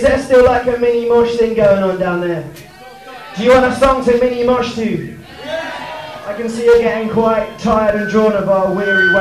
Is there still like a mini mosh thing going on down there? Do you want a song to mini mosh to? I can see you're getting quite tired and drawn of our weary way.